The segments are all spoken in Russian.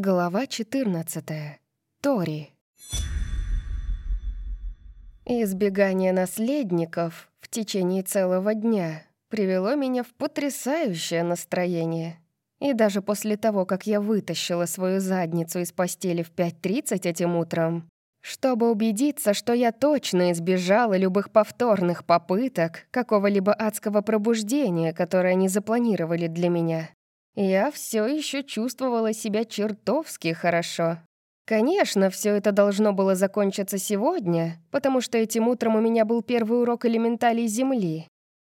Глава 14. Тори. Избегание наследников в течение целого дня привело меня в потрясающее настроение. И даже после того, как я вытащила свою задницу из постели в 5.30 этим утром, чтобы убедиться, что я точно избежала любых повторных попыток какого-либо адского пробуждения, которое они запланировали для меня, я все еще чувствовала себя чертовски хорошо. Конечно, все это должно было закончиться сегодня, потому что этим утром у меня был первый урок элементалей Земли,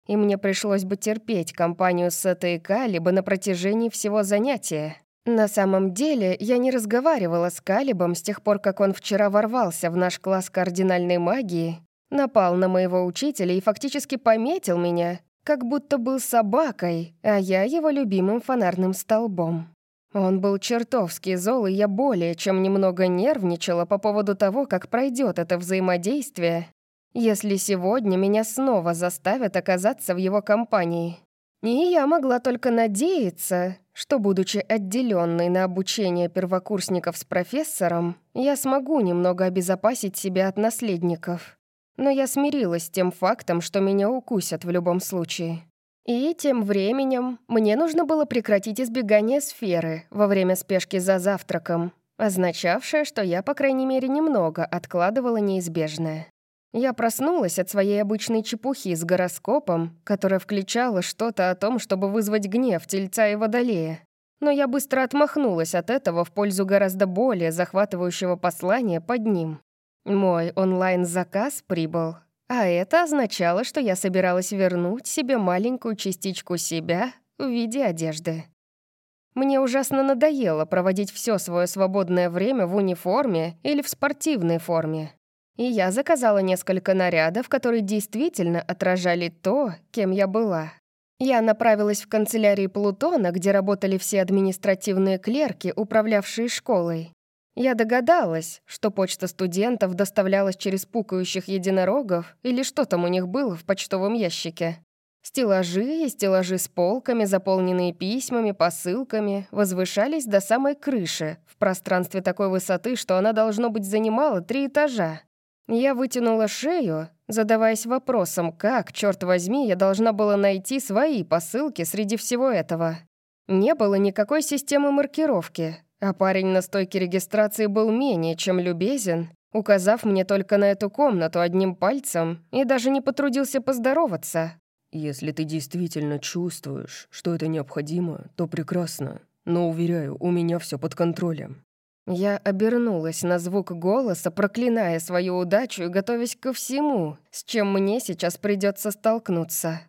и мне пришлось бы терпеть компанию Сета и Калиба на протяжении всего занятия. На самом деле, я не разговаривала с Калибом с тех пор, как он вчера ворвался в наш класс кардинальной магии, напал на моего учителя и фактически пометил меня, как будто был собакой, а я его любимым фонарным столбом. Он был чертовски зол, и я более чем немного нервничала по поводу того, как пройдет это взаимодействие, если сегодня меня снова заставят оказаться в его компании. И я могла только надеяться, что, будучи отделенной на обучение первокурсников с профессором, я смогу немного обезопасить себя от наследников но я смирилась с тем фактом, что меня укусят в любом случае. И тем временем мне нужно было прекратить избегание сферы во время спешки за завтраком, означавшее, что я, по крайней мере, немного откладывала неизбежное. Я проснулась от своей обычной чепухи с гороскопом, которая включала что-то о том, чтобы вызвать гнев Тельца и Водолея. Но я быстро отмахнулась от этого в пользу гораздо более захватывающего послания под ним. Мой онлайн-заказ прибыл, а это означало, что я собиралась вернуть себе маленькую частичку себя в виде одежды. Мне ужасно надоело проводить все свое свободное время в униформе или в спортивной форме. И я заказала несколько нарядов, которые действительно отражали то, кем я была. Я направилась в канцелярии Плутона, где работали все административные клерки, управлявшие школой. Я догадалась, что почта студентов доставлялась через пукающих единорогов или что там у них было в почтовом ящике. Стеллажи и стеллажи с полками, заполненные письмами, посылками, возвышались до самой крыши, в пространстве такой высоты, что она, должно быть, занимала три этажа. Я вытянула шею, задаваясь вопросом, как, черт возьми, я должна была найти свои посылки среди всего этого. Не было никакой системы маркировки, а парень на стойке регистрации был менее чем любезен, указав мне только на эту комнату одним пальцем и даже не потрудился поздороваться. «Если ты действительно чувствуешь, что это необходимо, то прекрасно. Но, уверяю, у меня все под контролем». Я обернулась на звук голоса, проклиная свою удачу и готовясь ко всему, с чем мне сейчас придется столкнуться.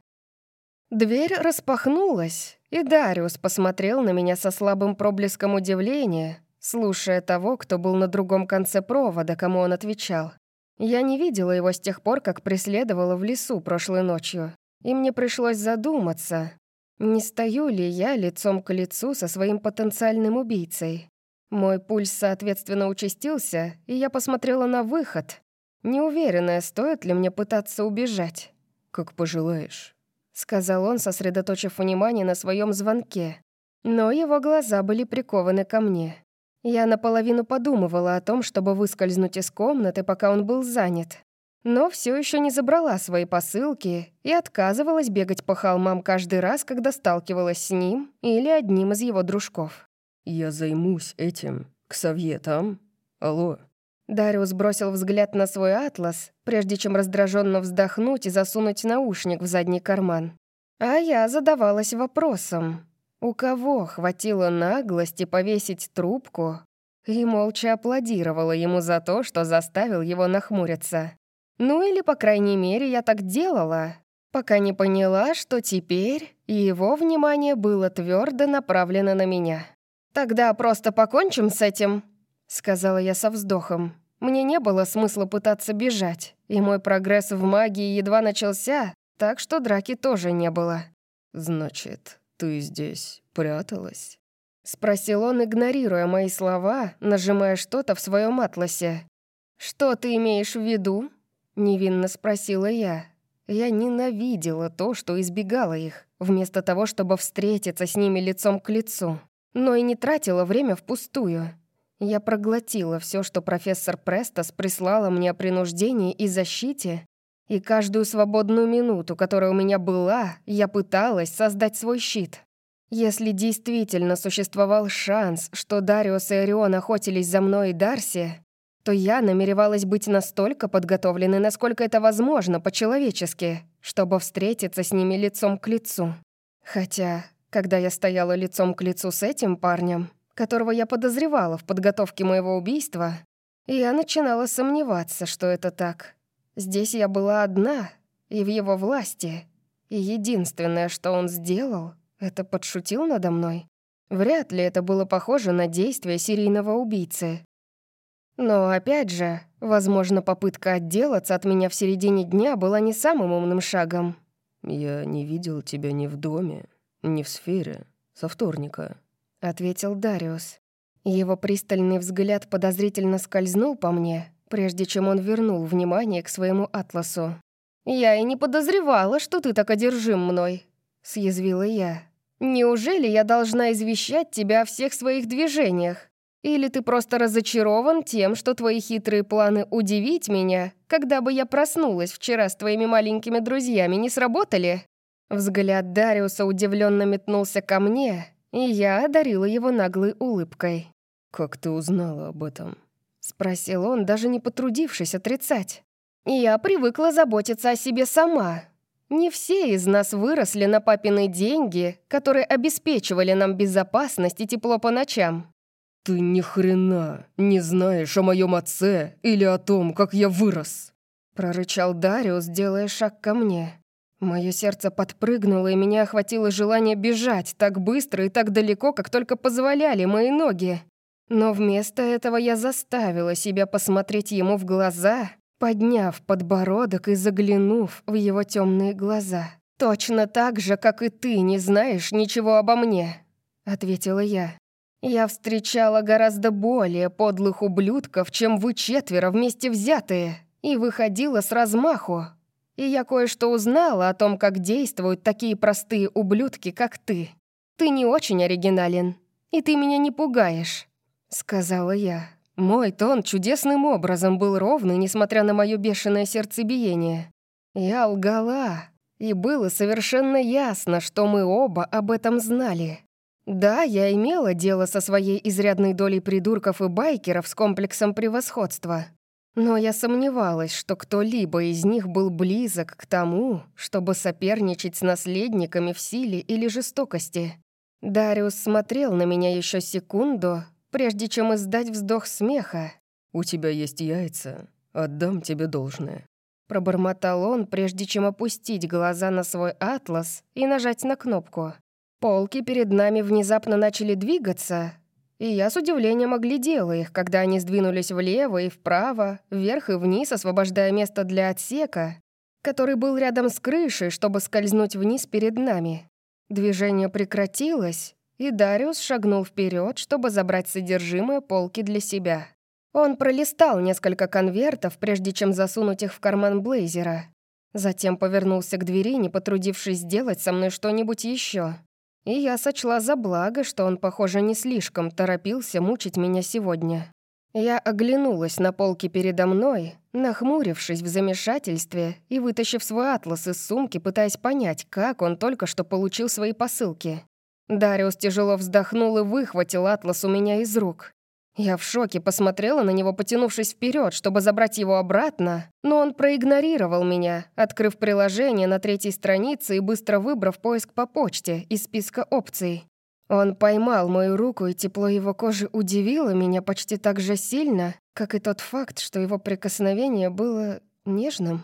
Дверь распахнулась, и Дариус посмотрел на меня со слабым проблеском удивления, слушая того, кто был на другом конце провода, кому он отвечал. Я не видела его с тех пор, как преследовала в лесу прошлой ночью, и мне пришлось задуматься, не стою ли я лицом к лицу со своим потенциальным убийцей. Мой пульс, соответственно, участился, и я посмотрела на выход, неуверенная, стоит ли мне пытаться убежать. «Как пожелаешь» сказал он, сосредоточив внимание на своем звонке. Но его глаза были прикованы ко мне. Я наполовину подумывала о том, чтобы выскользнуть из комнаты, пока он был занят. Но все еще не забрала свои посылки и отказывалась бегать по холмам каждый раз, когда сталкивалась с ним или одним из его дружков. «Я займусь этим. Ксавье там? Алло?» Дариус бросил взгляд на свой атлас, прежде чем раздраженно вздохнуть и засунуть наушник в задний карман. А я задавалась вопросом, у кого хватило наглости повесить трубку и молча аплодировала ему за то, что заставил его нахмуриться. Ну или, по крайней мере, я так делала, пока не поняла, что теперь его внимание было твердо направлено на меня. «Тогда просто покончим с этим», — сказала я со вздохом. Мне не было смысла пытаться бежать, и мой прогресс в магии едва начался, так что драки тоже не было. «Значит, ты здесь пряталась?» — спросил он, игнорируя мои слова, нажимая что-то в своем атласе. «Что ты имеешь в виду?» — невинно спросила я. Я ненавидела то, что избегала их, вместо того, чтобы встретиться с ними лицом к лицу. но и не тратила время впустую. Я проглотила все, что профессор Престос прислала мне о принуждении и защите, и каждую свободную минуту, которая у меня была, я пыталась создать свой щит. Если действительно существовал шанс, что Дариус и Орион охотились за мной и Дарси, то я намеревалась быть настолько подготовленной, насколько это возможно по-человечески, чтобы встретиться с ними лицом к лицу. Хотя, когда я стояла лицом к лицу с этим парнем, которого я подозревала в подготовке моего убийства, я начинала сомневаться, что это так. Здесь я была одна и в его власти, и единственное, что он сделал, это подшутил надо мной. Вряд ли это было похоже на действие серийного убийцы. Но опять же, возможно, попытка отделаться от меня в середине дня была не самым умным шагом. «Я не видел тебя ни в доме, ни в сфере, со вторника», — ответил Дариус. Его пристальный взгляд подозрительно скользнул по мне, прежде чем он вернул внимание к своему атласу. «Я и не подозревала, что ты так одержим мной», — съязвила я. «Неужели я должна извещать тебя о всех своих движениях? Или ты просто разочарован тем, что твои хитрые планы удивить меня, когда бы я проснулась вчера с твоими маленькими друзьями, не сработали?» Взгляд Дариуса удивленно метнулся ко мне, и я одарила его наглой улыбкой. «Как ты узнала об этом?» — спросил он, даже не потрудившись отрицать. «Я привыкла заботиться о себе сама. Не все из нас выросли на папины деньги, которые обеспечивали нам безопасность и тепло по ночам». «Ты ни хрена не знаешь о моем отце или о том, как я вырос!» прорычал Дариус, делая шаг ко мне. Мое сердце подпрыгнуло, и меня охватило желание бежать так быстро и так далеко, как только позволяли мои ноги. Но вместо этого я заставила себя посмотреть ему в глаза, подняв подбородок и заглянув в его темные глаза. «Точно так же, как и ты не знаешь ничего обо мне», — ответила я. «Я встречала гораздо более подлых ублюдков, чем вы четверо вместе взятые, и выходила с размаху, и я кое-что узнала о том, как действуют такие простые ублюдки, как ты. Ты не очень оригинален, и ты меня не пугаешь», — сказала я. Мой тон чудесным образом был ровный, несмотря на мое бешеное сердцебиение. Я лгала, и было совершенно ясно, что мы оба об этом знали. Да, я имела дело со своей изрядной долей придурков и байкеров с комплексом превосходства. Но я сомневалась, что кто-либо из них был близок к тому, чтобы соперничать с наследниками в силе или жестокости. Дариус смотрел на меня еще секунду, прежде чем издать вздох смеха. «У тебя есть яйца, отдам тебе должное». Пробормотал он, прежде чем опустить глаза на свой атлас и нажать на кнопку. Полки перед нами внезапно начали двигаться, и я с удивлением оглядела их, когда они сдвинулись влево и вправо, вверх и вниз, освобождая место для отсека, который был рядом с крышей, чтобы скользнуть вниз перед нами. Движение прекратилось, и Дариус шагнул вперед, чтобы забрать содержимое полки для себя. Он пролистал несколько конвертов, прежде чем засунуть их в карман блейзера. Затем повернулся к двери, не потрудившись сделать со мной что-нибудь еще и я сочла за благо, что он, похоже, не слишком торопился мучить меня сегодня. Я оглянулась на полки передо мной, нахмурившись в замешательстве и вытащив свой атлас из сумки, пытаясь понять, как он только что получил свои посылки. Дариус тяжело вздохнул и выхватил атлас у меня из рук. Я в шоке посмотрела на него, потянувшись вперед, чтобы забрать его обратно, но он проигнорировал меня, открыв приложение на третьей странице и быстро выбрав поиск по почте из списка опций. Он поймал мою руку, и тепло его кожи удивило меня почти так же сильно, как и тот факт, что его прикосновение было нежным.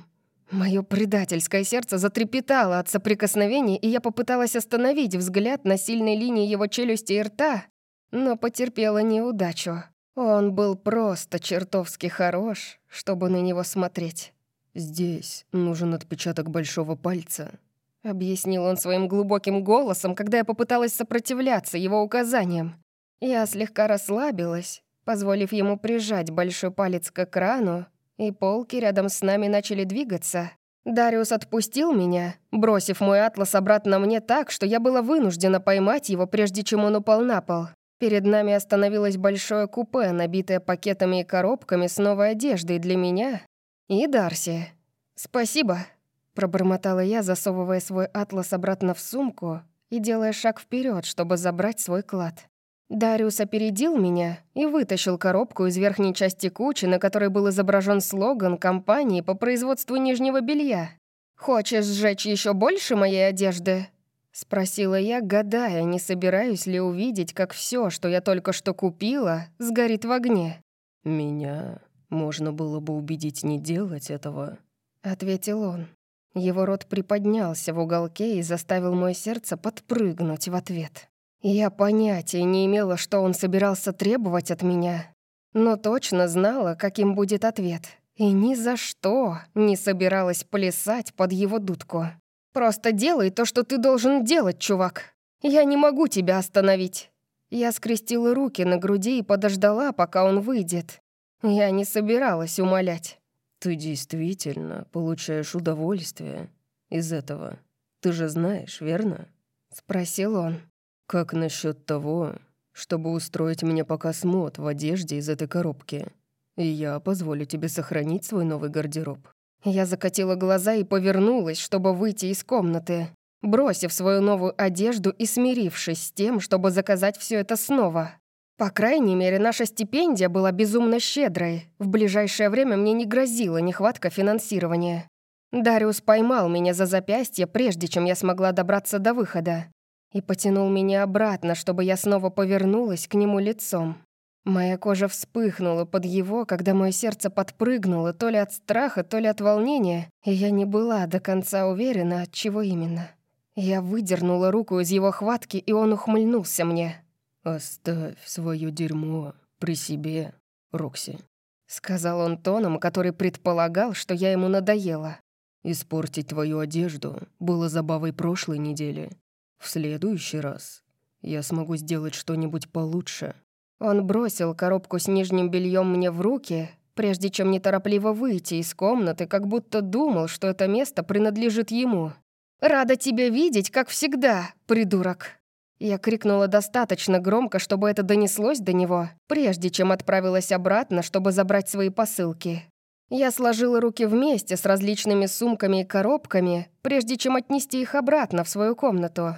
Мое предательское сердце затрепетало от соприкосновения, и я попыталась остановить взгляд на сильной линии его челюсти и рта, но потерпела неудачу. Он был просто чертовски хорош, чтобы на него смотреть. «Здесь нужен отпечаток большого пальца», — объяснил он своим глубоким голосом, когда я попыталась сопротивляться его указаниям. Я слегка расслабилась, позволив ему прижать большой палец к экрану, и полки рядом с нами начали двигаться. Дариус отпустил меня, бросив мой атлас обратно мне так, что я была вынуждена поймать его, прежде чем он упал на пол. Перед нами остановилось большое купе, набитое пакетами и коробками с новой одеждой для меня и Дарси. «Спасибо», — пробормотала я, засовывая свой атлас обратно в сумку и делая шаг вперед, чтобы забрать свой клад. Дариус опередил меня и вытащил коробку из верхней части кучи, на которой был изображен слоган компании по производству нижнего белья. «Хочешь сжечь еще больше моей одежды?» Спросила я, гадая, не собираюсь ли увидеть, как все, что я только что купила, сгорит в огне. «Меня можно было бы убедить не делать этого», — ответил он. Его рот приподнялся в уголке и заставил мое сердце подпрыгнуть в ответ. Я понятия не имела, что он собирался требовать от меня, но точно знала, каким будет ответ, и ни за что не собиралась плясать под его дудку. «Просто делай то, что ты должен делать, чувак. Я не могу тебя остановить». Я скрестила руки на груди и подождала, пока он выйдет. Я не собиралась умолять. «Ты действительно получаешь удовольствие из этого. Ты же знаешь, верно?» — спросил он. «Как насчет того, чтобы устроить мне показ мод в одежде из этой коробки? И я позволю тебе сохранить свой новый гардероб». Я закатила глаза и повернулась, чтобы выйти из комнаты, бросив свою новую одежду и смирившись с тем, чтобы заказать все это снова. По крайней мере, наша стипендия была безумно щедрой. В ближайшее время мне не грозила нехватка финансирования. Дариус поймал меня за запястье, прежде чем я смогла добраться до выхода и потянул меня обратно, чтобы я снова повернулась к нему лицом. Моя кожа вспыхнула под его, когда мое сердце подпрыгнуло то ли от страха, то ли от волнения, и я не была до конца уверена, от чего именно. Я выдернула руку из его хватки, и он ухмыльнулся мне. «Оставь свое дерьмо при себе, Рокси», — сказал он тоном, который предполагал, что я ему надоела. «Испортить твою одежду было забавой прошлой недели, в следующий раз я смогу сделать что-нибудь получше». Он бросил коробку с нижним бельем мне в руки, прежде чем неторопливо выйти из комнаты, как будто думал, что это место принадлежит ему. «Рада тебя видеть, как всегда, придурок!» Я крикнула достаточно громко, чтобы это донеслось до него, прежде чем отправилась обратно, чтобы забрать свои посылки. Я сложила руки вместе с различными сумками и коробками, прежде чем отнести их обратно в свою комнату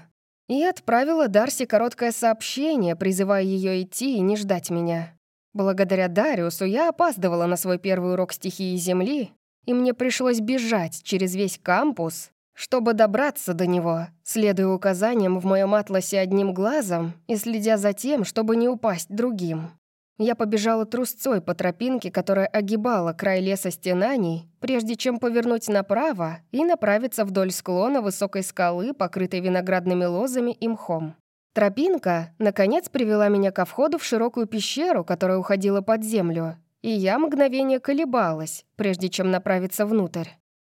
и отправила Дарси короткое сообщение, призывая ее идти и не ждать меня. Благодаря Дариусу я опаздывала на свой первый урок стихии Земли, и мне пришлось бежать через весь кампус, чтобы добраться до него, следуя указаниям в моем атласе одним глазом и следя за тем, чтобы не упасть другим. Я побежала трусцой по тропинке, которая огибала край леса стенаний, прежде чем повернуть направо и направиться вдоль склона высокой скалы, покрытой виноградными лозами и мхом. Тропинка, наконец, привела меня ко входу в широкую пещеру, которая уходила под землю, и я мгновение колебалась, прежде чем направиться внутрь.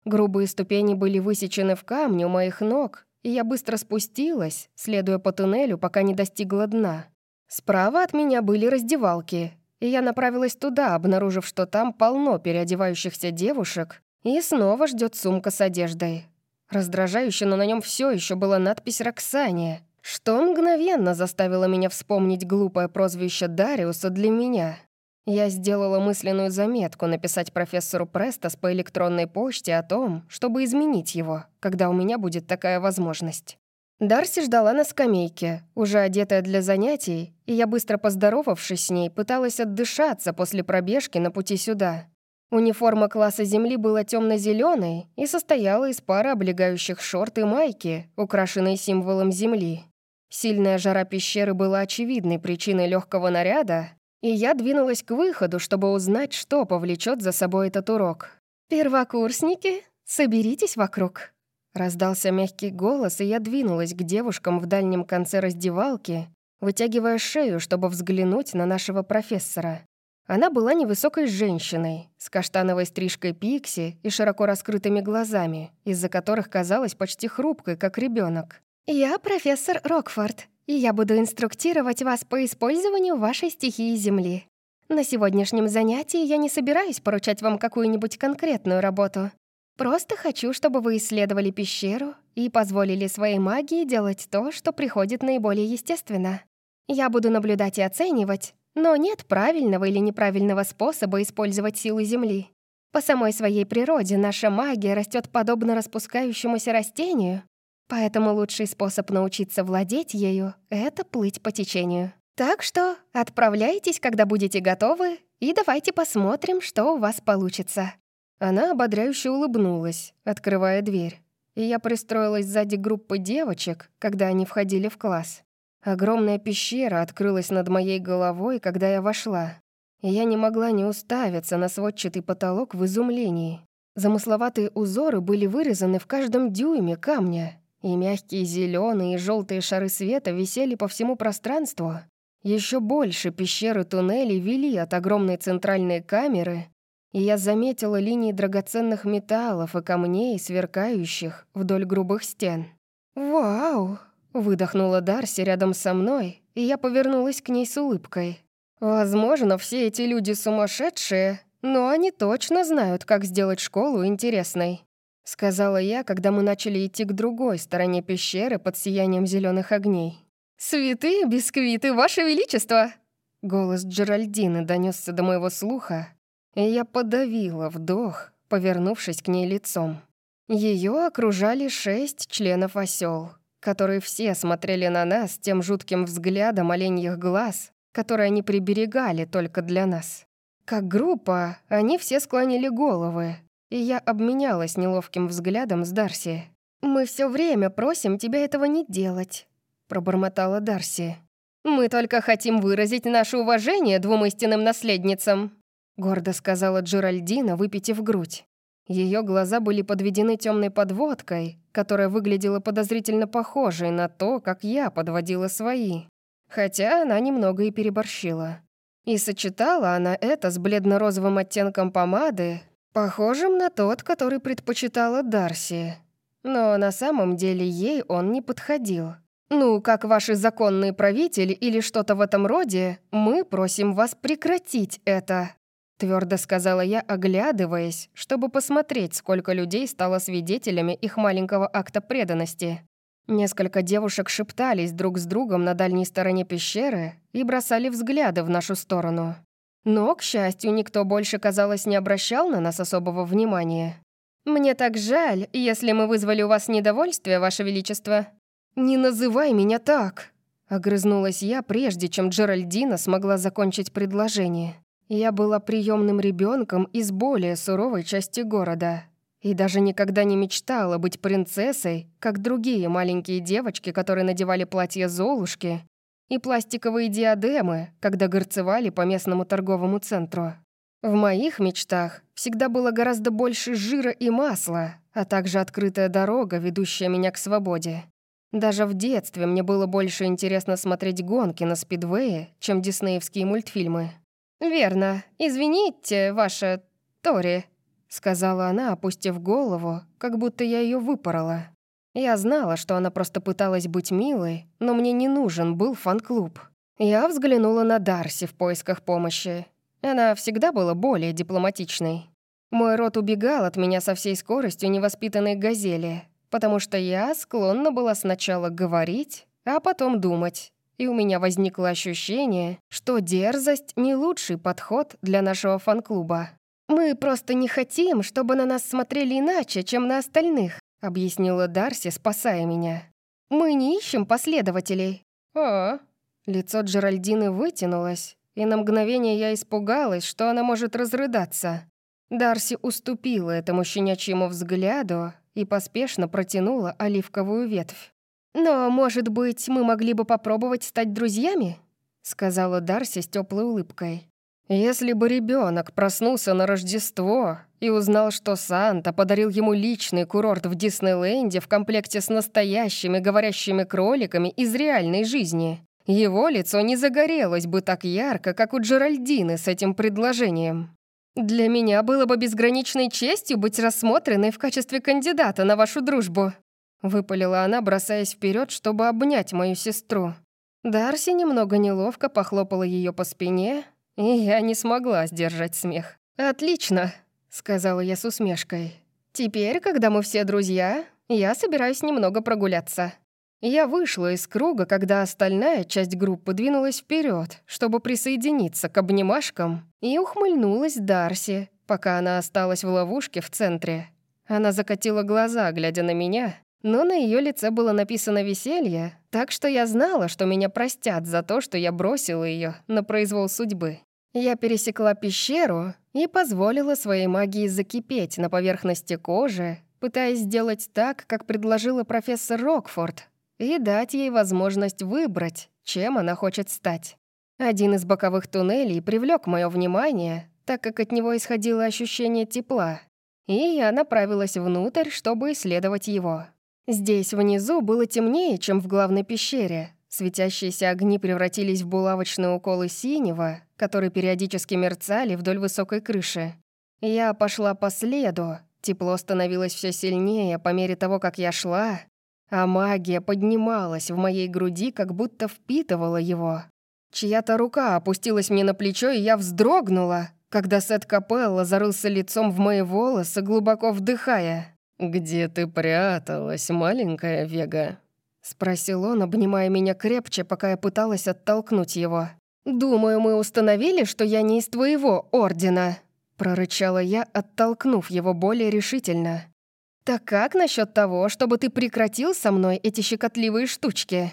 Грубые ступени были высечены в камне у моих ног, и я быстро спустилась, следуя по туннелю, пока не достигла дна. Справа от меня были раздевалки, и я направилась туда, обнаружив, что там полно переодевающихся девушек, и снова ждет сумка с одеждой. Раздражающе, но на нем все еще была надпись «Роксания», что мгновенно заставило меня вспомнить глупое прозвище Дариуса для меня. Я сделала мысленную заметку написать профессору Престас по электронной почте о том, чтобы изменить его, когда у меня будет такая возможность. Дарси ждала на скамейке, уже одетая для занятий, и я, быстро поздоровавшись с ней, пыталась отдышаться после пробежки на пути сюда. Униформа класса Земли была темно зеленой и состояла из пары облегающих шорт и майки, украшенной символом Земли. Сильная жара пещеры была очевидной причиной легкого наряда, и я двинулась к выходу, чтобы узнать, что повлечет за собой этот урок. «Первокурсники, соберитесь вокруг», Раздался мягкий голос, и я двинулась к девушкам в дальнем конце раздевалки, вытягивая шею, чтобы взглянуть на нашего профессора. Она была невысокой женщиной, с каштановой стрижкой пикси и широко раскрытыми глазами, из-за которых казалась почти хрупкой, как ребенок. «Я профессор Рокфорд, и я буду инструктировать вас по использованию вашей стихии Земли. На сегодняшнем занятии я не собираюсь поручать вам какую-нибудь конкретную работу. Просто хочу, чтобы вы исследовали пещеру и позволили своей магии делать то, что приходит наиболее естественно. Я буду наблюдать и оценивать, но нет правильного или неправильного способа использовать силу Земли. По самой своей природе наша магия растет подобно распускающемуся растению, поэтому лучший способ научиться владеть ею — это плыть по течению. Так что отправляйтесь, когда будете готовы, и давайте посмотрим, что у вас получится». Она ободряюще улыбнулась, открывая дверь, и я пристроилась сзади группы девочек, когда они входили в класс. Огромная пещера открылась над моей головой, когда я вошла, и я не могла не уставиться на сводчатый потолок в изумлении. Замысловатые узоры были вырезаны в каждом дюйме камня, и мягкие зеленые и желтые шары света висели по всему пространству. Еще больше пещеры туннелей вели от огромной центральной камеры, и я заметила линии драгоценных металлов и камней, сверкающих вдоль грубых стен. «Вау!» Выдохнула Дарси рядом со мной, и я повернулась к ней с улыбкой. «Возможно, все эти люди сумасшедшие, но они точно знают, как сделать школу интересной», сказала я, когда мы начали идти к другой стороне пещеры под сиянием зеленых огней. «Святые бисквиты, Ваше Величество!» Голос Джеральдины донесся до моего слуха, и я подавила вдох, повернувшись к ней лицом. Ее окружали шесть членов осел которые все смотрели на нас тем жутким взглядом оленьих глаз, которые они приберегали только для нас. Как группа, они все склонили головы, и я обменялась неловким взглядом с Дарси. «Мы все время просим тебя этого не делать», — пробормотала Дарси. «Мы только хотим выразить наше уважение двум истинным наследницам», — гордо сказала Джеральдина, выпитив грудь. Ее глаза были подведены темной подводкой, которая выглядела подозрительно похожей на то, как я подводила свои. Хотя она немного и переборщила. И сочетала она это с бледно-розовым оттенком помады, похожим на тот, который предпочитала Дарси. Но на самом деле ей он не подходил. «Ну, как ваши законные правители или что-то в этом роде, мы просим вас прекратить это», Твердо сказала я, оглядываясь, чтобы посмотреть, сколько людей стало свидетелями их маленького акта преданности. Несколько девушек шептались друг с другом на дальней стороне пещеры и бросали взгляды в нашу сторону. Но, к счастью, никто больше, казалось, не обращал на нас особого внимания. «Мне так жаль, если мы вызвали у вас недовольствие, Ваше Величество». «Не называй меня так!» — огрызнулась я, прежде чем Джеральдина смогла закончить предложение. Я была приемным ребенком из более суровой части города и даже никогда не мечтала быть принцессой, как другие маленькие девочки, которые надевали платья Золушки и пластиковые диадемы, когда горцевали по местному торговому центру. В моих мечтах всегда было гораздо больше жира и масла, а также открытая дорога, ведущая меня к свободе. Даже в детстве мне было больше интересно смотреть гонки на спидвее, чем диснеевские мультфильмы. «Верно. Извините, ваша Тори», — сказала она, опустив голову, как будто я ее выпорола. Я знала, что она просто пыталась быть милой, но мне не нужен был фан-клуб. Я взглянула на Дарси в поисках помощи. Она всегда была более дипломатичной. Мой рот убегал от меня со всей скоростью невоспитанной газели, потому что я склонна была сначала говорить, а потом думать и у меня возникло ощущение, что дерзость — не лучший подход для нашего фан-клуба. «Мы просто не хотим, чтобы на нас смотрели иначе, чем на остальных», — объяснила Дарси, спасая меня. «Мы не ищем последователей». «А?» Лицо Джеральдины вытянулось, и на мгновение я испугалась, что она может разрыдаться. Дарси уступила этому щенячьему взгляду и поспешно протянула оливковую ветвь. «Но, может быть, мы могли бы попробовать стать друзьями?» — сказала Дарси с теплой улыбкой. «Если бы ребенок проснулся на Рождество и узнал, что Санта подарил ему личный курорт в Диснейленде в комплекте с настоящими говорящими кроликами из реальной жизни, его лицо не загорелось бы так ярко, как у Джеральдины с этим предложением. Для меня было бы безграничной честью быть рассмотренной в качестве кандидата на вашу дружбу», Выпалила она, бросаясь вперед, чтобы обнять мою сестру. Дарси немного неловко похлопала ее по спине, и я не смогла сдержать смех. «Отлично», — сказала я с усмешкой. Теперь, когда мы все друзья, я собираюсь немного прогуляться». Я вышла из круга, когда остальная часть группы двинулась вперед, чтобы присоединиться к обнимашкам, и ухмыльнулась Дарси, пока она осталась в ловушке в центре. Она закатила глаза, глядя на меня, но на ее лице было написано «веселье», так что я знала, что меня простят за то, что я бросила ее на произвол судьбы. Я пересекла пещеру и позволила своей магии закипеть на поверхности кожи, пытаясь сделать так, как предложила профессор Рокфорд, и дать ей возможность выбрать, чем она хочет стать. Один из боковых туннелей привлек мое внимание, так как от него исходило ощущение тепла, и я направилась внутрь, чтобы исследовать его. Здесь внизу было темнее, чем в главной пещере. Светящиеся огни превратились в булавочные уколы синего, которые периодически мерцали вдоль высокой крыши. Я пошла по следу, тепло становилось все сильнее по мере того, как я шла, а магия поднималась в моей груди, как будто впитывала его. Чья-то рука опустилась мне на плечо, и я вздрогнула, когда Сет Капелла зарылся лицом в мои волосы, глубоко вдыхая. «Где ты пряталась, маленькая Вега?» — спросил он, обнимая меня крепче, пока я пыталась оттолкнуть его. «Думаю, мы установили, что я не из твоего ордена», — прорычала я, оттолкнув его более решительно. «Так как насчет того, чтобы ты прекратил со мной эти щекотливые штучки?»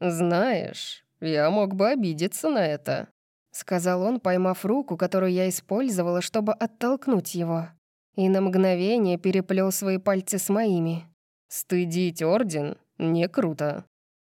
«Знаешь, я мог бы обидеться на это», — сказал он, поймав руку, которую я использовала, чтобы оттолкнуть его. И на мгновение переплел свои пальцы с моими. «Стыдить орден не круто».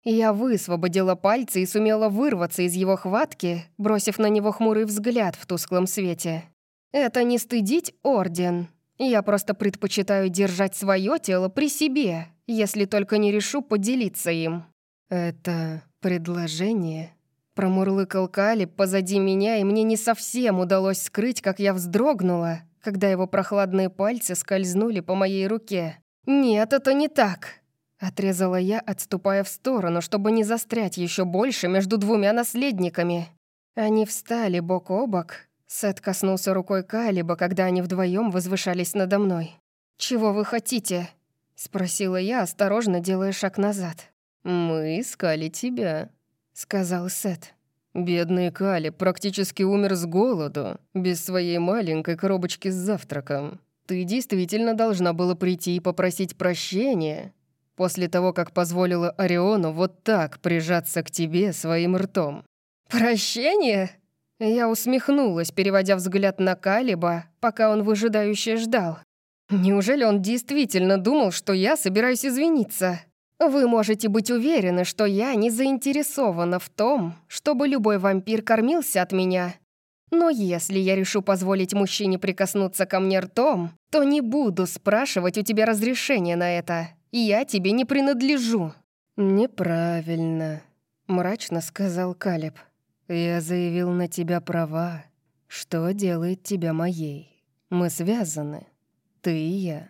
Я высвободила пальцы и сумела вырваться из его хватки, бросив на него хмурый взгляд в тусклом свете. «Это не стыдить орден», я просто предпочитаю держать свое тело при себе, если только не решу поделиться им». «Это предложение?» Промурлыкал Калиб позади меня, и мне не совсем удалось скрыть, как я вздрогнула, когда его прохладные пальцы скользнули по моей руке. «Нет, это не так!» Отрезала я, отступая в сторону, чтобы не застрять еще больше между двумя наследниками. Они встали бок о бок, Сет коснулся рукой Калиба, когда они вдвоем возвышались надо мной. «Чего вы хотите?» — спросила я, осторожно делая шаг назад. «Мы искали тебя», — сказал Сет. «Бедный Калиб практически умер с голоду, без своей маленькой коробочки с завтраком. Ты действительно должна была прийти и попросить прощения, после того, как позволила Ориону вот так прижаться к тебе своим ртом». «Прощение?» Я усмехнулась, переводя взгляд на Калиба, пока он выжидающе ждал. Неужели он действительно думал, что я собираюсь извиниться? Вы можете быть уверены, что я не заинтересована в том, чтобы любой вампир кормился от меня. Но если я решу позволить мужчине прикоснуться ко мне ртом, то не буду спрашивать у тебя разрешения на это. Я тебе не принадлежу». «Неправильно», — мрачно сказал Калиб. Я заявил на тебя права, что делает тебя моей. Мы связаны, ты и я.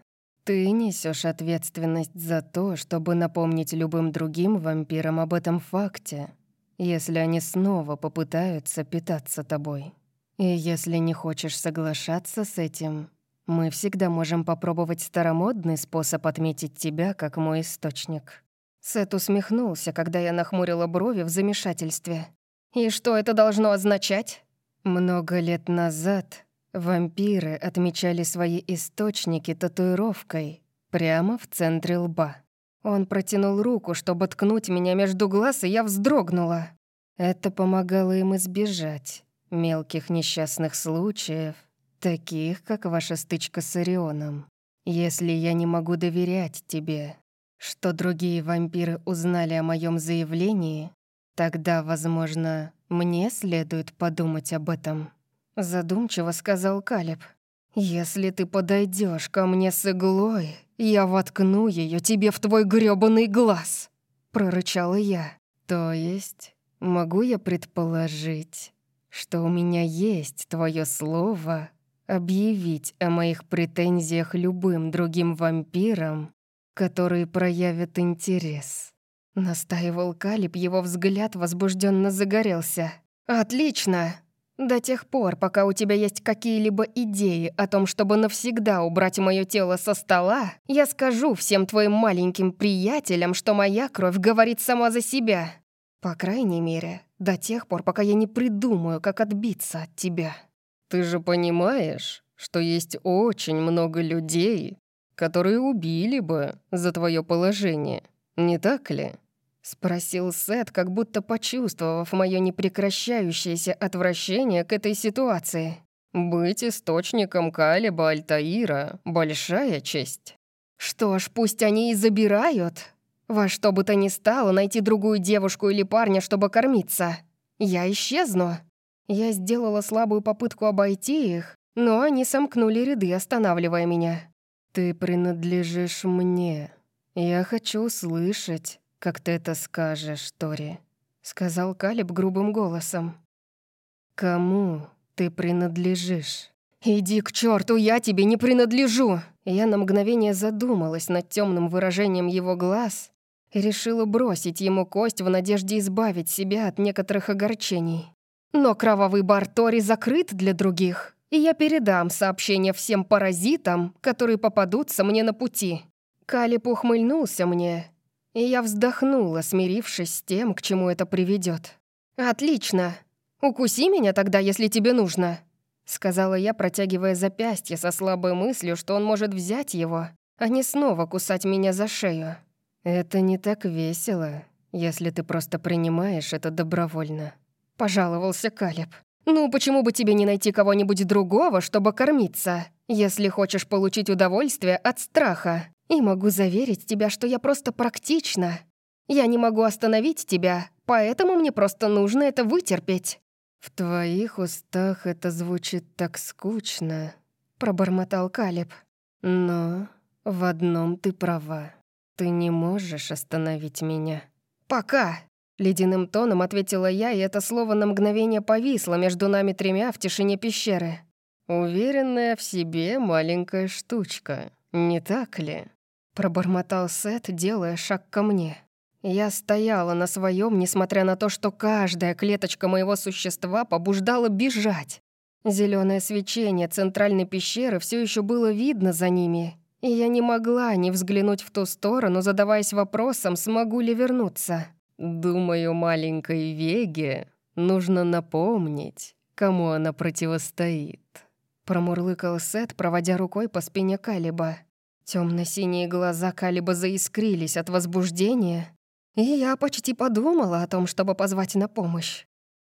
Ты несешь ответственность за то, чтобы напомнить любым другим вампирам об этом факте, если они снова попытаются питаться тобой. И если не хочешь соглашаться с этим, мы всегда можем попробовать старомодный способ отметить тебя как мой источник». Сет усмехнулся, когда я нахмурила брови в замешательстве. И что это должно означать? Много лет назад вампиры отмечали свои источники татуировкой прямо в центре лба. Он протянул руку, чтобы ткнуть меня между глаз, и я вздрогнула. Это помогало им избежать мелких несчастных случаев, таких, как ваша стычка с Орионом. Если я не могу доверять тебе, что другие вампиры узнали о моем заявлении, «Тогда, возможно, мне следует подумать об этом», — задумчиво сказал Калиб. «Если ты подойдешь ко мне с иглой, я воткну ее тебе в твой грёбаный глаз», — прорычала я. «То есть, могу я предположить, что у меня есть твое слово объявить о моих претензиях любым другим вампирам, которые проявят интерес?» Настаивал Калиб, его взгляд возбужденно загорелся. «Отлично!» До тех пор, пока у тебя есть какие-либо идеи о том, чтобы навсегда убрать мое тело со стола, я скажу всем твоим маленьким приятелям, что моя кровь говорит сама за себя. По крайней мере, до тех пор, пока я не придумаю, как отбиться от тебя. Ты же понимаешь, что есть очень много людей, которые убили бы за твое положение, не так ли?» — спросил Сет, как будто почувствовав мое непрекращающееся отвращение к этой ситуации. «Быть источником Калиба Альтаира — большая честь». «Что ж, пусть они и забирают. Во что бы то ни стало, найти другую девушку или парня, чтобы кормиться. Я исчезну». Я сделала слабую попытку обойти их, но они сомкнули ряды, останавливая меня. «Ты принадлежишь мне. Я хочу услышать, как ты это скажешь, Тори», — сказал Калиб грубым голосом. «Кому ты принадлежишь?» «Иди к черту, я тебе не принадлежу!» Я на мгновение задумалась над темным выражением его глаз и решила бросить ему кость в надежде избавить себя от некоторых огорчений. Но кровавый бар Тори закрыт для других и я передам сообщение всем паразитам, которые попадутся мне на пути». Калип ухмыльнулся мне, и я вздохнула, смирившись с тем, к чему это приведет. «Отлично. Укуси меня тогда, если тебе нужно», — сказала я, протягивая запястье со слабой мыслью, что он может взять его, а не снова кусать меня за шею. «Это не так весело, если ты просто принимаешь это добровольно», — пожаловался Калиб. «Ну, почему бы тебе не найти кого-нибудь другого, чтобы кормиться, если хочешь получить удовольствие от страха? И могу заверить тебя, что я просто практична. Я не могу остановить тебя, поэтому мне просто нужно это вытерпеть». «В твоих устах это звучит так скучно», — пробормотал Калиб. «Но в одном ты права. Ты не можешь остановить меня». «Пока», Ледяным тоном ответила я, и это слово на мгновение повисло между нами тремя в тишине пещеры. «Уверенная в себе маленькая штучка, не так ли?» Пробормотал Сет, делая шаг ко мне. Я стояла на своем, несмотря на то, что каждая клеточка моего существа побуждала бежать. Зеленое свечение центральной пещеры все еще было видно за ними, и я не могла не взглянуть в ту сторону, задаваясь вопросом, смогу ли вернуться. Думаю, маленькой Веге нужно напомнить, кому она противостоит. Промурлыкал Сет, проводя рукой по спине Калиба. Темно-синие глаза Калиба заискрились от возбуждения, и я почти подумала о том, чтобы позвать на помощь.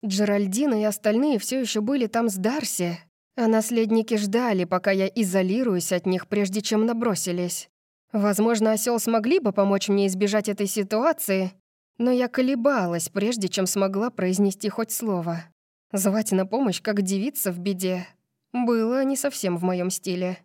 Джеральдина и остальные все еще были там с Дарси, а наследники ждали, пока я изолируюсь от них, прежде чем набросились. Возможно, осел смогли бы помочь мне избежать этой ситуации, но я колебалась, прежде чем смогла произнести хоть слово. Звать на помощь, как девица в беде, было не совсем в моем стиле.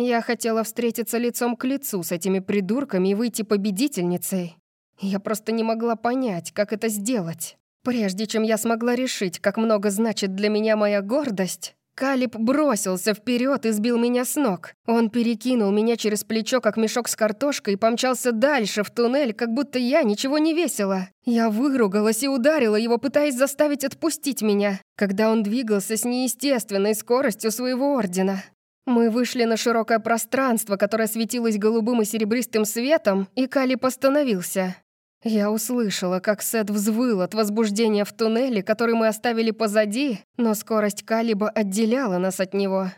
Я хотела встретиться лицом к лицу с этими придурками и выйти победительницей. Я просто не могла понять, как это сделать. Прежде чем я смогла решить, как много значит для меня моя гордость, Калиб бросился вперед и сбил меня с ног. Он перекинул меня через плечо, как мешок с картошкой, и помчался дальше в туннель, как будто я ничего не весила. Я выругалась и ударила его, пытаясь заставить отпустить меня, когда он двигался с неестественной скоростью своего ордена. Мы вышли на широкое пространство, которое светилось голубым и серебристым светом, и Калиб остановился. Я услышала, как Сет взвыл от возбуждения в туннеле, который мы оставили позади, но скорость Калиба отделяла нас от него.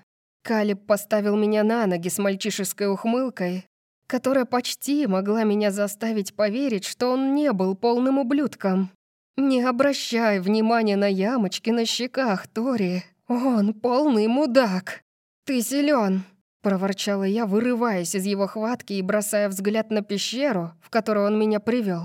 Калиб поставил меня на ноги с мальчишеской ухмылкой, которая почти могла меня заставить поверить, что он не был полным ублюдком. «Не обращай внимания на ямочки на щеках, Тори. Он полный мудак. Ты силен, проворчала я, вырываясь из его хватки и бросая взгляд на пещеру, в которую он меня привел.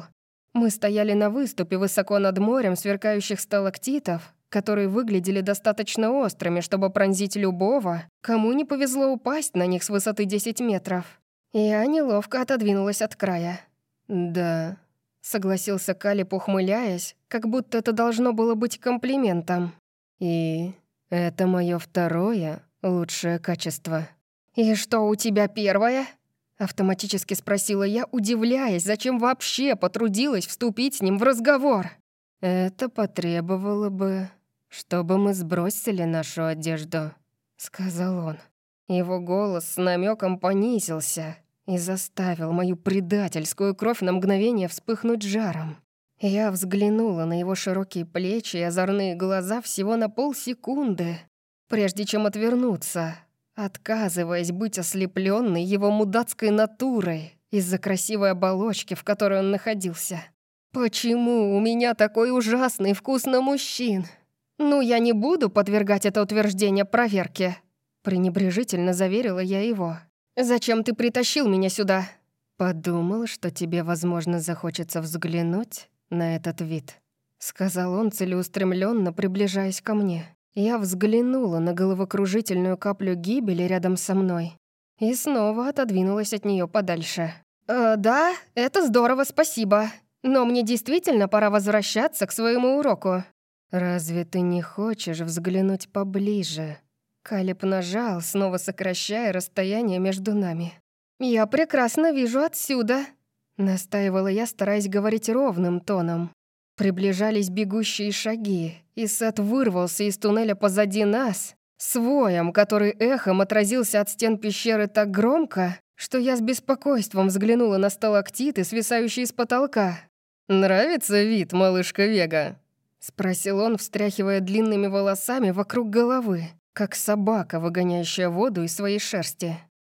Мы стояли на выступе высоко над морем сверкающих сталактитов, которые выглядели достаточно острыми, чтобы пронзить любого, кому не повезло упасть на них с высоты 10 метров. Я неловко отодвинулась от края. «Да», — согласился Калип, ухмыляясь, как будто это должно было быть комплиментом. «И это мое второе лучшее качество». «И что у тебя первое?» Автоматически спросила я, удивляясь, зачем вообще потрудилась вступить с ним в разговор. «Это потребовало бы чтобы мы сбросили нашу одежду», — сказал он. Его голос с намеком понизился и заставил мою предательскую кровь на мгновение вспыхнуть жаром. Я взглянула на его широкие плечи и озорные глаза всего на полсекунды, прежде чем отвернуться, отказываясь быть ослепленной его мудацкой натурой из-за красивой оболочки, в которой он находился. «Почему у меня такой ужасный вкус на мужчин? Ну, я не буду подвергать это утверждение проверке», пренебрежительно заверила я его. «Зачем ты притащил меня сюда?» «Подумал, что тебе, возможно, захочется взглянуть на этот вид», сказал он целеустремленно, приближаясь ко мне. Я взглянула на головокружительную каплю гибели рядом со мной и снова отодвинулась от нее подальше. «Э, «Да, это здорово, спасибо. Но мне действительно пора возвращаться к своему уроку». «Разве ты не хочешь взглянуть поближе?» Калиб нажал, снова сокращая расстояние между нами. «Я прекрасно вижу отсюда», — настаивала я, стараясь говорить ровным тоном. Приближались бегущие шаги, и Сет вырвался из туннеля позади нас, своем, который эхом отразился от стен пещеры так громко, что я с беспокойством взглянула на сталактиты, свисающие с потолка. «Нравится вид, малышка Вега?» — спросил он, встряхивая длинными волосами вокруг головы, как собака, выгоняющая воду из своей шерсти.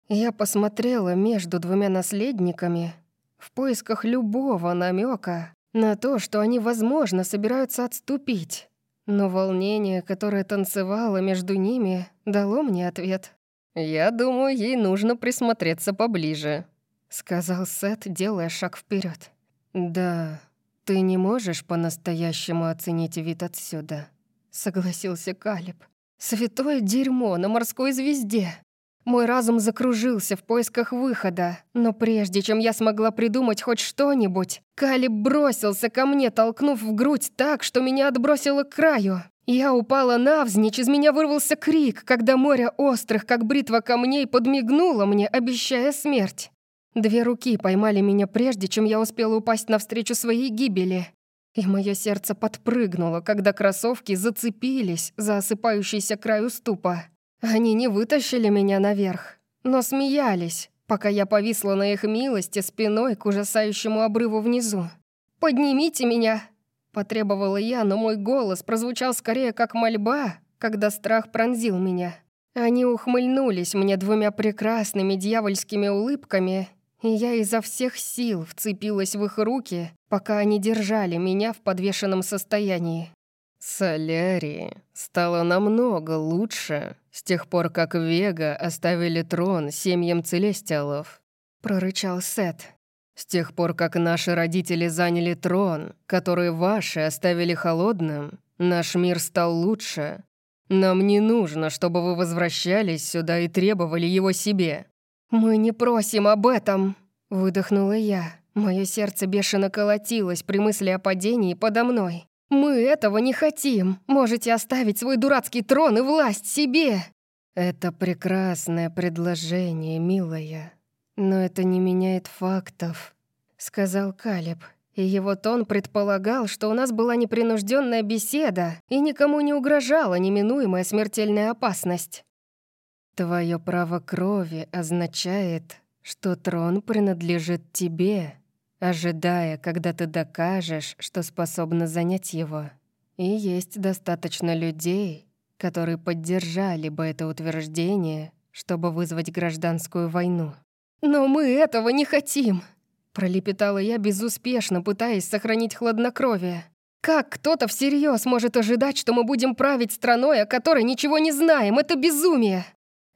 Я посмотрела между двумя наследниками в поисках любого намека на то, что они, возможно, собираются отступить. Но волнение, которое танцевало между ними, дало мне ответ. «Я думаю, ей нужно присмотреться поближе», — сказал Сет, делая шаг вперед. «Да, ты не можешь по-настоящему оценить вид отсюда», — согласился Калиб. «Святое дерьмо на морской звезде!» Мой разум закружился в поисках выхода, но прежде чем я смогла придумать хоть что-нибудь, Калиб бросился ко мне, толкнув в грудь так, что меня отбросило к краю. Я упала навзничь, из меня вырвался крик, когда море острых, как бритва камней, подмигнуло мне, обещая смерть. Две руки поймали меня прежде, чем я успела упасть навстречу своей гибели. И мое сердце подпрыгнуло, когда кроссовки зацепились за осыпающийся край уступа. Они не вытащили меня наверх, но смеялись, пока я повисла на их милости спиной к ужасающему обрыву внизу. «Поднимите меня!» — потребовала я, но мой голос прозвучал скорее как мольба, когда страх пронзил меня. Они ухмыльнулись мне двумя прекрасными дьявольскими улыбками, и я изо всех сил вцепилась в их руки, пока они держали меня в подвешенном состоянии. Солярии стало намного лучше с тех пор, как Вега оставили трон семьям Целестиалов», — прорычал Сет. «С тех пор, как наши родители заняли трон, который ваши оставили холодным, наш мир стал лучше. Нам не нужно, чтобы вы возвращались сюда и требовали его себе». «Мы не просим об этом», — выдохнула я. Мое сердце бешено колотилось при мысли о падении подо мной. «Мы этого не хотим. Можете оставить свой дурацкий трон и власть себе!» «Это прекрасное предложение, милая, но это не меняет фактов», — сказал Калиб. И его тон предполагал, что у нас была непринужденная беседа и никому не угрожала неминуемая смертельная опасность. «Твое право крови означает, что трон принадлежит тебе», ожидая, когда ты докажешь, что способна занять его. И есть достаточно людей, которые поддержали бы это утверждение, чтобы вызвать гражданскую войну. «Но мы этого не хотим!» Пролепетала я безуспешно, пытаясь сохранить хладнокровие. «Как кто-то всерьез может ожидать, что мы будем править страной, о которой ничего не знаем? Это безумие!»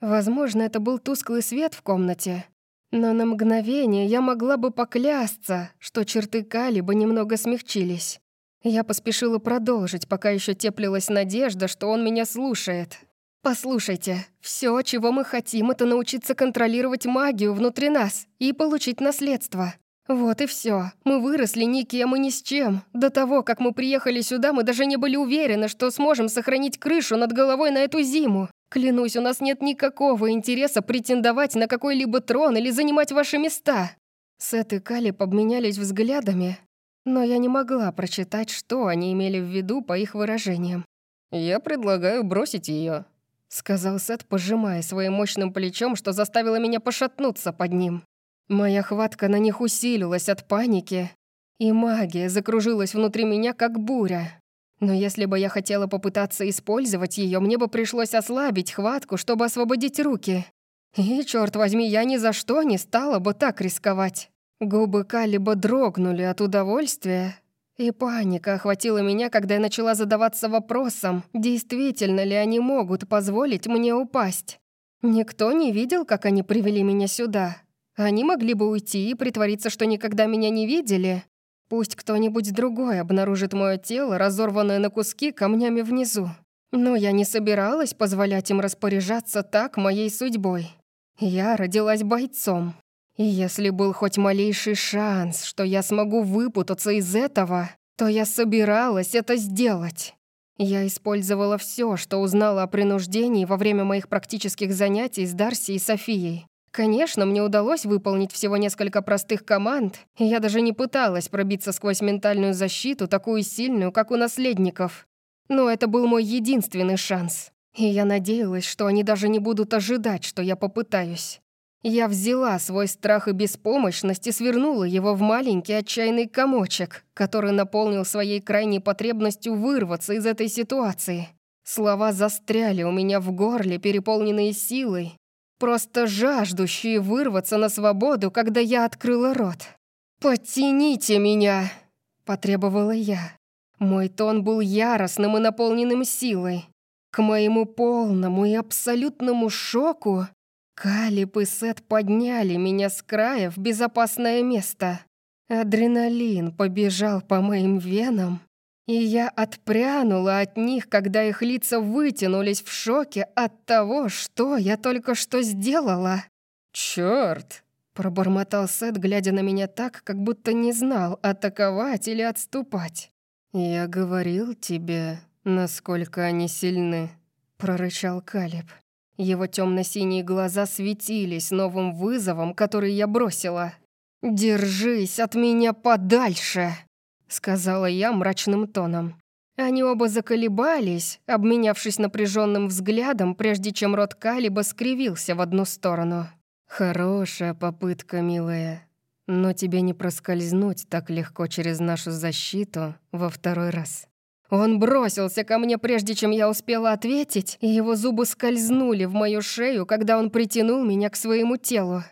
Возможно, это был тусклый свет в комнате, но на мгновение я могла бы поклясться, что черты Калиба немного смягчились. Я поспешила продолжить, пока еще теплилась надежда, что он меня слушает. «Послушайте, все, чего мы хотим, это научиться контролировать магию внутри нас и получить наследство. Вот и все. Мы выросли никем и ни с чем. До того, как мы приехали сюда, мы даже не были уверены, что сможем сохранить крышу над головой на эту зиму. Клянусь, у нас нет никакого интереса претендовать на какой-либо трон или занимать ваши места». Сет и Калиб обменялись взглядами, но я не могла прочитать, что они имели в виду по их выражениям. «Я предлагаю бросить ее, сказал Сет, пожимая своим мощным плечом, что заставило меня пошатнуться под ним. Моя хватка на них усилилась от паники, и магия закружилась внутри меня, как буря. Но если бы я хотела попытаться использовать ее, мне бы пришлось ослабить хватку, чтобы освободить руки. И, черт возьми, я ни за что не стала бы так рисковать. Губы Калиба дрогнули от удовольствия, и паника охватила меня, когда я начала задаваться вопросом, действительно ли они могут позволить мне упасть. Никто не видел, как они привели меня сюда. Они могли бы уйти и притвориться, что никогда меня не видели. Пусть кто-нибудь другой обнаружит мое тело, разорванное на куски камнями внизу. Но я не собиралась позволять им распоряжаться так моей судьбой. Я родилась бойцом. И если был хоть малейший шанс, что я смогу выпутаться из этого, то я собиралась это сделать. Я использовала все, что узнала о принуждении во время моих практических занятий с Дарси и Софией. Конечно, мне удалось выполнить всего несколько простых команд, и я даже не пыталась пробиться сквозь ментальную защиту, такую сильную, как у наследников. Но это был мой единственный шанс. И я надеялась, что они даже не будут ожидать, что я попытаюсь. Я взяла свой страх и беспомощность и свернула его в маленький отчаянный комочек, который наполнил своей крайней потребностью вырваться из этой ситуации. Слова застряли у меня в горле, переполненные силой, просто жаждущие вырваться на свободу, когда я открыла рот. «Подтяните меня!» — потребовала я. Мой тон был яростным и наполненным силой. К моему полному и абсолютному шоку Калип и Сет подняли меня с края в безопасное место. Адреналин побежал по моим венам, и я отпрянула от них, когда их лица вытянулись в шоке от того, что я только что сделала. «Чёрт!» — пробормотал Сет, глядя на меня так, как будто не знал, атаковать или отступать. «Я говорил тебе, насколько они сильны», — прорычал Калиб. Его темно-синие глаза светились новым вызовом, который я бросила. «Держись от меня подальше!» — сказала я мрачным тоном. Они оба заколебались, обменявшись напряженным взглядом, прежде чем рот Калиба скривился в одну сторону. «Хорошая попытка, милая, но тебе не проскользнуть так легко через нашу защиту во второй раз». Он бросился ко мне, прежде чем я успела ответить, и его зубы скользнули в мою шею, когда он притянул меня к своему телу.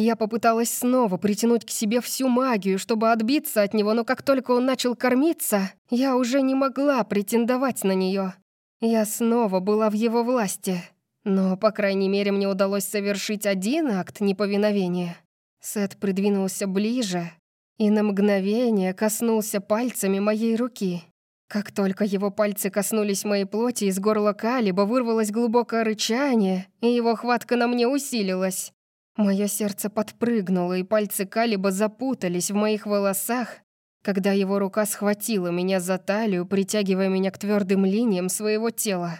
Я попыталась снова притянуть к себе всю магию, чтобы отбиться от него, но как только он начал кормиться, я уже не могла претендовать на нее. Я снова была в его власти. Но, по крайней мере, мне удалось совершить один акт неповиновения. Сет придвинулся ближе и на мгновение коснулся пальцами моей руки. Как только его пальцы коснулись моей плоти, из горла Калиба вырвалось глубокое рычание, и его хватка на мне усилилась. Мое сердце подпрыгнуло, и пальцы Калиба запутались в моих волосах, когда его рука схватила меня за талию, притягивая меня к твердым линиям своего тела.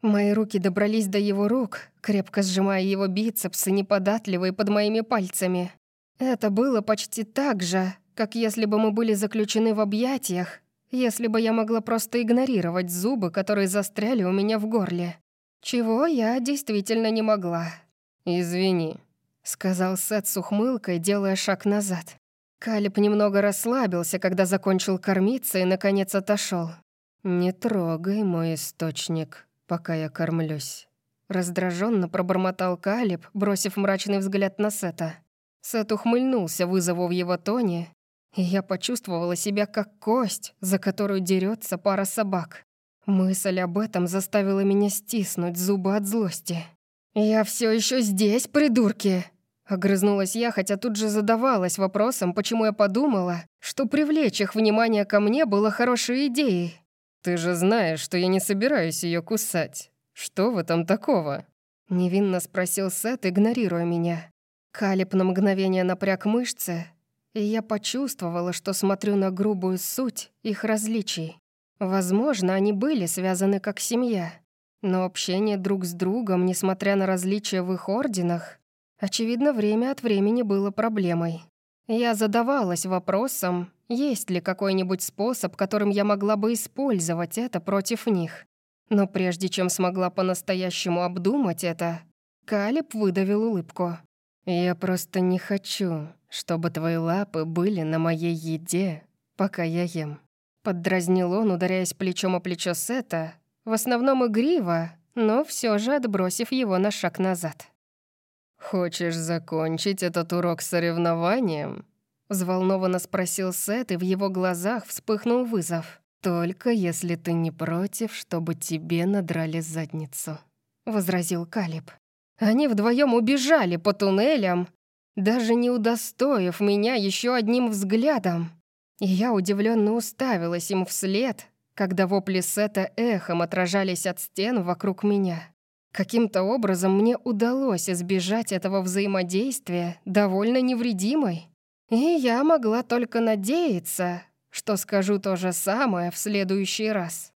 Мои руки добрались до его рук, крепко сжимая его бицепсы, неподатливые под моими пальцами. Это было почти так же, как если бы мы были заключены в объятиях, если бы я могла просто игнорировать зубы, которые застряли у меня в горле. Чего я действительно не могла. «Извини», — сказал Сет с ухмылкой, делая шаг назад. Калиб немного расслабился, когда закончил кормиться и, наконец, отошел. «Не трогай мой источник, пока я кормлюсь». Раздраженно пробормотал Калиб, бросив мрачный взгляд на Сета. Сет ухмыльнулся вызову в его тоне и я почувствовала себя как кость, за которую дерется пара собак. Мысль об этом заставила меня стиснуть зубы от злости. «Я все еще здесь, придурки!» Огрызнулась я, хотя тут же задавалась вопросом, почему я подумала, что привлечь их внимание ко мне было хорошей идеей. «Ты же знаешь, что я не собираюсь ее кусать. Что в этом такого?» Невинно спросил Сет, игнорируя меня. Калиб на мгновение напряг мышцы, и я почувствовала, что смотрю на грубую суть их различий. Возможно, они были связаны как семья, но общение друг с другом, несмотря на различия в их орденах, очевидно, время от времени было проблемой. Я задавалась вопросом, есть ли какой-нибудь способ, которым я могла бы использовать это против них. Но прежде чем смогла по-настоящему обдумать это, Калиб выдавил улыбку. «Я просто не хочу, чтобы твои лапы были на моей еде, пока я ем». Поддразнил он, ударяясь плечом о плечо Сета, в основном игриво, но все же отбросив его на шаг назад. «Хочешь закончить этот урок соревнованием?» Взволнованно спросил Сет, и в его глазах вспыхнул вызов. «Только если ты не против, чтобы тебе надрали задницу», — возразил Калиб. Они вдвоем убежали по туннелям, даже не удостоив меня еще одним взглядом. И я удивленно уставилась им вслед, когда вопли Сета эхом отражались от стен вокруг меня. Каким-то образом мне удалось избежать этого взаимодействия довольно невредимой. И я могла только надеяться, что скажу то же самое в следующий раз.